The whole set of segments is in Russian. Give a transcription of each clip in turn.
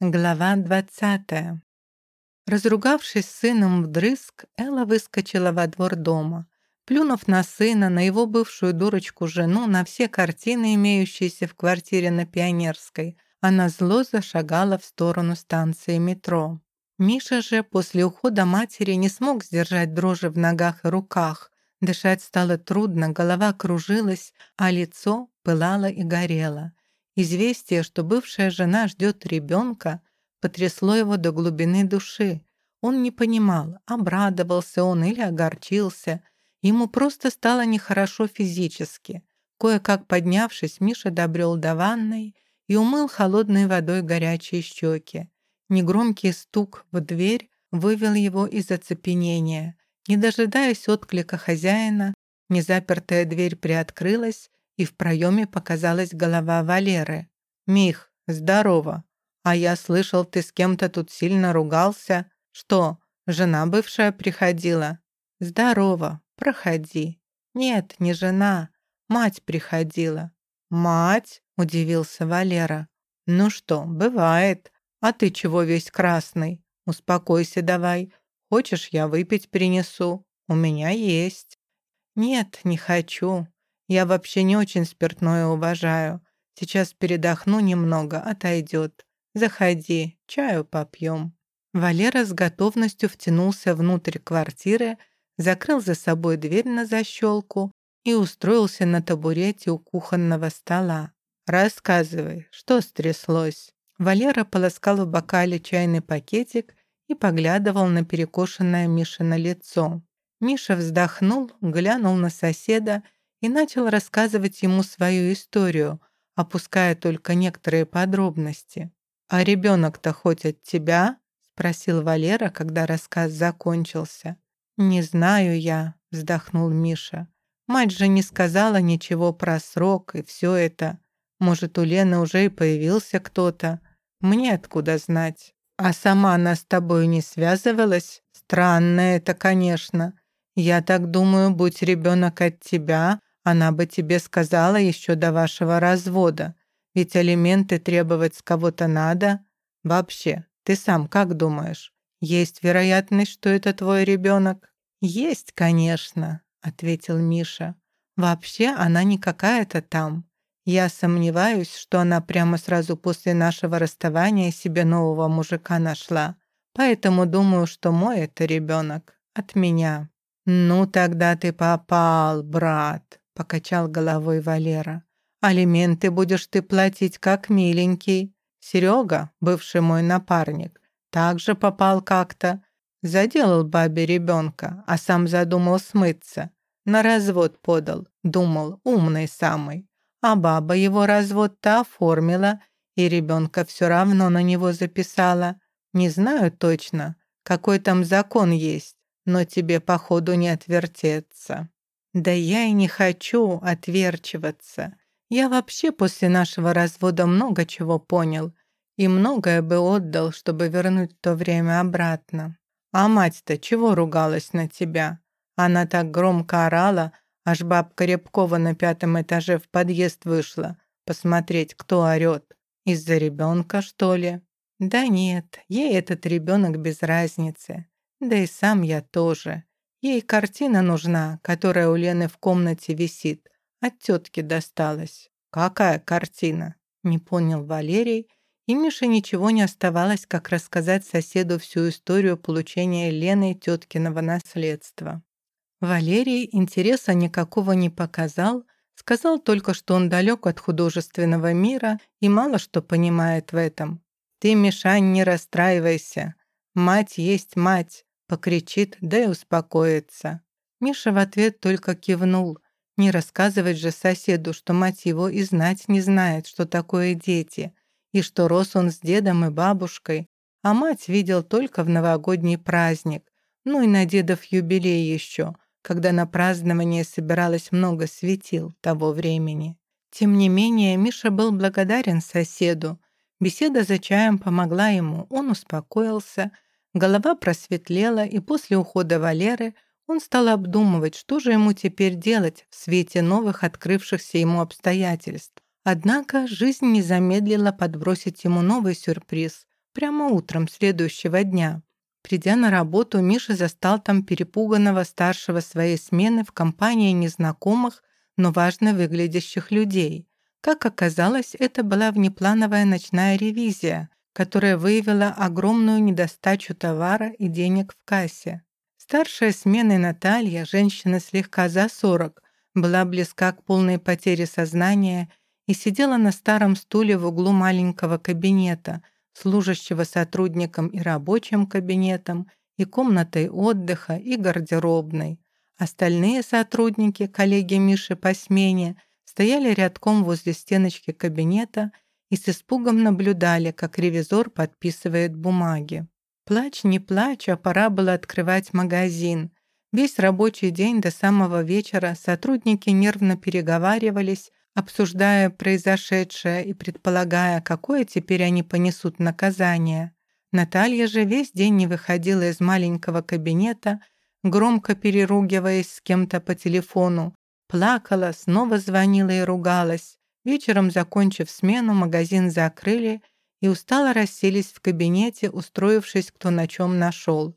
Глава 20. Разругавшись с сыном вдрызг, Элла выскочила во двор дома. Плюнув на сына, на его бывшую дурочку-жену, на все картины, имеющиеся в квартире на Пионерской, она зло зашагала в сторону станции метро. Миша же после ухода матери не смог сдержать дрожи в ногах и руках. Дышать стало трудно, голова кружилась, а лицо пылало и горело. Известие, что бывшая жена ждет ребенка, потрясло его до глубины души. Он не понимал, обрадовался он или огорчился. Ему просто стало нехорошо физически. Кое-как поднявшись, Миша добрел до ванной и умыл холодной водой горячие щеки. Негромкий стук в дверь вывел его из оцепенения. Не дожидаясь отклика хозяина, незапертая дверь приоткрылась, и в проеме показалась голова Валеры. «Мих, здорово! А я слышал, ты с кем-то тут сильно ругался. Что, жена бывшая приходила?» «Здорово, проходи». «Нет, не жена, мать приходила». «Мать?» – удивился Валера. «Ну что, бывает. А ты чего весь красный? Успокойся давай. Хочешь, я выпить принесу? У меня есть». «Нет, не хочу. Я вообще не очень спиртное уважаю. Сейчас передохну немного, отойдет. Заходи, чаю попьем». Валера с готовностью втянулся внутрь квартиры, закрыл за собой дверь на защелку и устроился на табурете у кухонного стола. «Рассказывай, что стряслось?» Валера полоскал в бокале чайный пакетик и поглядывал на перекошенное Мишино лицо. Миша вздохнул, глянул на соседа и начал рассказывать ему свою историю, опуская только некоторые подробности. «А ребенок-то хоть от тебя?» — спросил Валера, когда рассказ закончился. «Не знаю я», — вздохнул Миша. «Мать же не сказала ничего про срок и все это. Может, у Лены уже и появился кто-то. Мне откуда знать? А сама она с тобой не связывалась? Странно это, конечно. Я так думаю, будь ребенок от тебя, она бы тебе сказала еще до вашего развода. Ведь алименты требовать с кого-то надо. Вообще, ты сам как думаешь? Есть вероятность, что это твой ребенок? Есть, конечно, ответил Миша. Вообще она не какая-то там. Я сомневаюсь, что она прямо сразу после нашего расставания себе нового мужика нашла. Поэтому думаю, что мой это ребенок от меня. Ну тогда ты попал, брат, покачал головой Валера. Алименты будешь ты платить как миленький. Серега, бывший мой напарник, также попал как-то. Заделал бабе ребенка, а сам задумал смыться. На развод подал, думал, умный самый. А баба его развод-то оформила, и ребенка все равно на него записала. Не знаю точно, какой там закон есть, но тебе, походу, не отвертеться. Да я и не хочу отверчиваться. Я вообще после нашего развода много чего понял и многое бы отдал, чтобы вернуть то время обратно. А мать-то чего ругалась на тебя? Она так громко орала, аж бабка Рябкова на пятом этаже в подъезд вышла посмотреть, кто орёт. Из-за ребенка, что ли? Да нет, ей этот ребенок без разницы. Да и сам я тоже. Ей картина нужна, которая у Лены в комнате висит. От тетки досталась. Какая картина? Не понял Валерий, и Мише ничего не оставалось, как рассказать соседу всю историю получения Леной теткиного наследства. Валерий интереса никакого не показал, сказал только, что он далек от художественного мира и мало что понимает в этом. «Ты, Мишань, не расстраивайся. Мать есть мать покричит, да и успокоится. Миша в ответ только кивнул. Не рассказывать же соседу, что мать его и знать не знает, что такое дети, и что рос он с дедом и бабушкой, а мать видел только в новогодний праздник, ну и на дедов юбилей еще, когда на празднование собиралось много светил того времени. Тем не менее, Миша был благодарен соседу. Беседа за чаем помогла ему, он успокоился – Голова просветлела, и после ухода Валеры он стал обдумывать, что же ему теперь делать в свете новых открывшихся ему обстоятельств. Однако жизнь не замедлила подбросить ему новый сюрприз, прямо утром следующего дня. Придя на работу, Миша застал там перепуганного старшего своей смены в компании незнакомых, но важно выглядящих людей. Как оказалось, это была внеплановая ночная ревизия, которая выявила огромную недостачу товара и денег в кассе. Старшая смена Наталья, женщина слегка за 40, была близка к полной потере сознания и сидела на старом стуле в углу маленького кабинета – служащего сотрудником и рабочим кабинетом, и комнатой отдыха, и гардеробной. Остальные сотрудники, коллеги Миши по смене, стояли рядком возле стеночки кабинета и с испугом наблюдали, как ревизор подписывает бумаги. Плачь, не плачь, а пора было открывать магазин. Весь рабочий день до самого вечера сотрудники нервно переговаривались, обсуждая произошедшее и предполагая, какое теперь они понесут наказание. Наталья же весь день не выходила из маленького кабинета, громко переругиваясь с кем-то по телефону, плакала, снова звонила и ругалась. Вечером, закончив смену, магазин закрыли и устало расселись в кабинете, устроившись кто на чем нашел.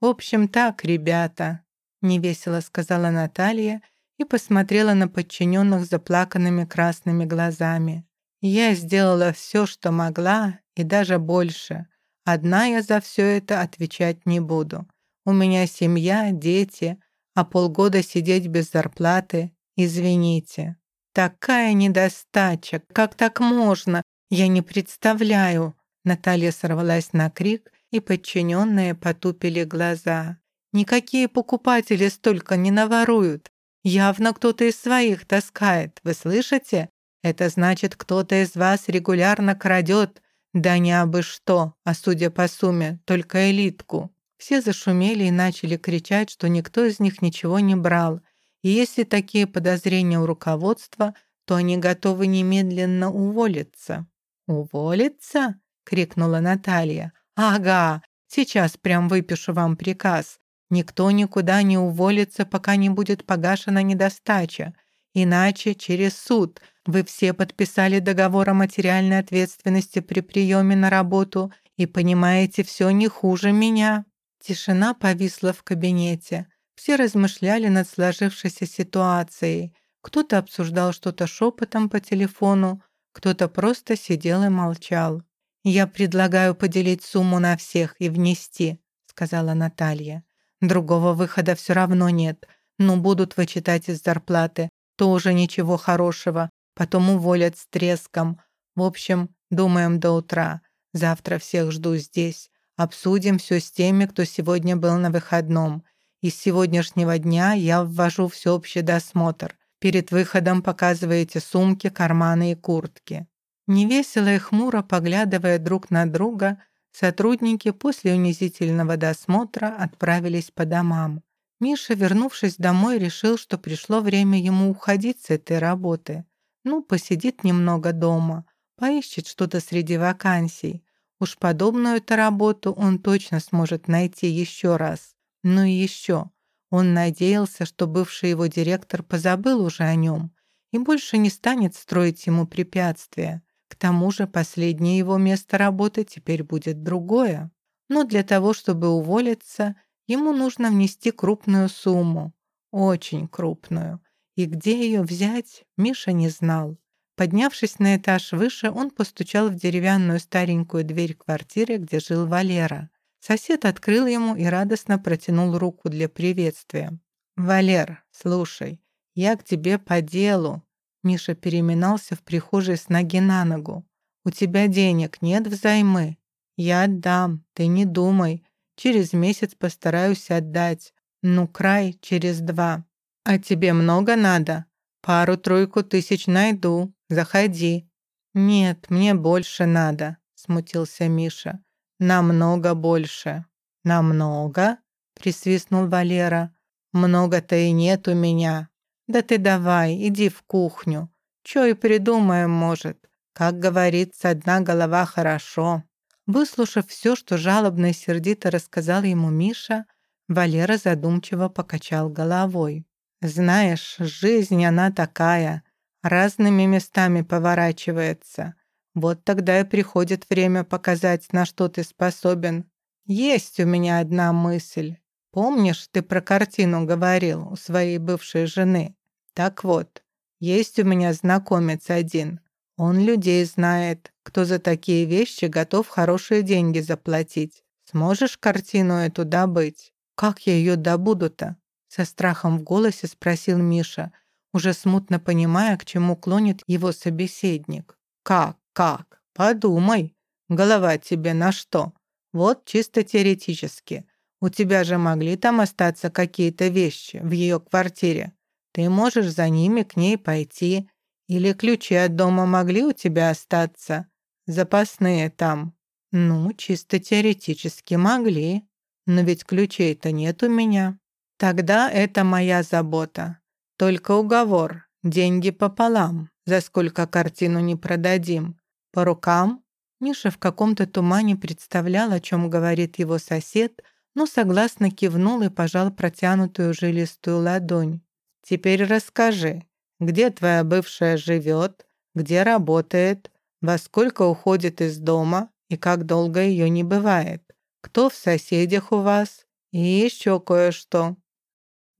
«В общем так, ребята», — невесело сказала Наталья и посмотрела на подчиненных заплаканными красными глазами. «Я сделала все, что могла, и даже больше. Одна я за все это отвечать не буду. У меня семья, дети, а полгода сидеть без зарплаты. Извините. Такая недостача. Как так можно? Я не представляю». Наталья сорвалась на крик, и подчиненные потупили глаза. «Никакие покупатели столько не наворуют. Явно кто-то из своих таскает, вы слышите? Это значит, кто-то из вас регулярно крадет, да не абы что, а судя по сумме, только элитку. Все зашумели и начали кричать, что никто из них ничего не брал. Если такие подозрения у руководства, то они готовы немедленно уволиться. «Уволиться?» — крикнула Наталья. «Ага, сейчас прям выпишу вам приказ. Никто никуда не уволится, пока не будет погашена недостача. Иначе через суд. Вы все подписали договор о материальной ответственности при приеме на работу и понимаете все не хуже меня». Тишина повисла в кабинете. Все размышляли над сложившейся ситуацией. Кто-то обсуждал что-то шепотом по телефону, кто-то просто сидел и молчал. «Я предлагаю поделить сумму на всех и внести», — сказала Наталья. Другого выхода все равно нет. Ну, будут вычитать из зарплаты. Тоже ничего хорошего. Потом уволят с треском. В общем, думаем до утра. Завтра всех жду здесь. Обсудим все с теми, кто сегодня был на выходном. И с сегодняшнего дня я ввожу всеобщий досмотр. Перед выходом показываете сумки, карманы и куртки». Невесело и хмуро поглядывая друг на друга, Сотрудники после унизительного досмотра отправились по домам. Миша, вернувшись домой, решил, что пришло время ему уходить с этой работы. Ну, посидит немного дома, поищет что-то среди вакансий. Уж подобную-то работу он точно сможет найти еще раз. Ну и еще. Он надеялся, что бывший его директор позабыл уже о нем и больше не станет строить ему препятствия. К тому же последнее его место работы теперь будет другое. Но для того, чтобы уволиться, ему нужно внести крупную сумму. Очень крупную. И где ее взять, Миша не знал. Поднявшись на этаж выше, он постучал в деревянную старенькую дверь квартиры, где жил Валера. Сосед открыл ему и радостно протянул руку для приветствия. «Валер, слушай, я к тебе по делу», Миша переминался в прихожей с ноги на ногу. «У тебя денег нет взаймы?» «Я отдам, ты не думай. Через месяц постараюсь отдать. Ну, край через два. А тебе много надо? Пару-тройку тысяч найду. Заходи». «Нет, мне больше надо», — смутился Миша. «Намного больше». «Намного?» — присвистнул Валера. «Много-то и нет у меня. «Да ты давай, иди в кухню. Чё и придумаем, может. Как говорится, одна голова хорошо». Выслушав все, что жалобно и сердито рассказал ему Миша, Валера задумчиво покачал головой. «Знаешь, жизнь она такая, разными местами поворачивается. Вот тогда и приходит время показать, на что ты способен. Есть у меня одна мысль. Помнишь, ты про картину говорил у своей бывшей жены? Так вот, есть у меня знакомец один. Он людей знает, кто за такие вещи готов хорошие деньги заплатить. Сможешь картину эту добыть? Как я ее добуду-то? Со страхом в голосе спросил Миша, уже смутно понимая, к чему клонит его собеседник. Как, как? Подумай. Голова тебе на что? Вот чисто теоретически. У тебя же могли там остаться какие-то вещи в ее квартире. Ты можешь за ними к ней пойти. Или ключи от дома могли у тебя остаться? Запасные там. Ну, чисто теоретически могли. Но ведь ключей-то нет у меня. Тогда это моя забота. Только уговор. Деньги пополам, за сколько картину не продадим. По рукам Миша в каком-то тумане представлял, о чем говорит его сосед, но согласно кивнул и пожал протянутую жилистую ладонь. «Теперь расскажи, где твоя бывшая живет, где работает, во сколько уходит из дома и как долго ее не бывает, кто в соседях у вас и еще кое-что».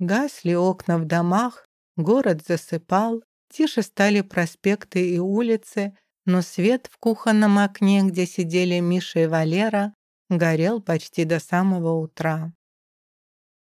Гасли окна в домах, город засыпал, тише стали проспекты и улицы, но свет в кухонном окне, где сидели Миша и Валера, горел почти до самого утра.